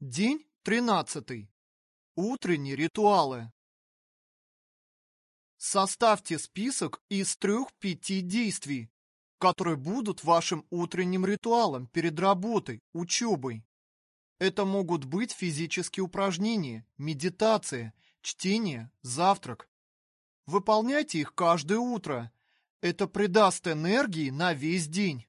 День тринадцатый. Утренние ритуалы. Составьте список из трех-пяти действий, которые будут вашим утренним ритуалом перед работой, учебой. Это могут быть физические упражнения, медитация, чтение, завтрак. Выполняйте их каждое утро. Это придаст энергии на весь день.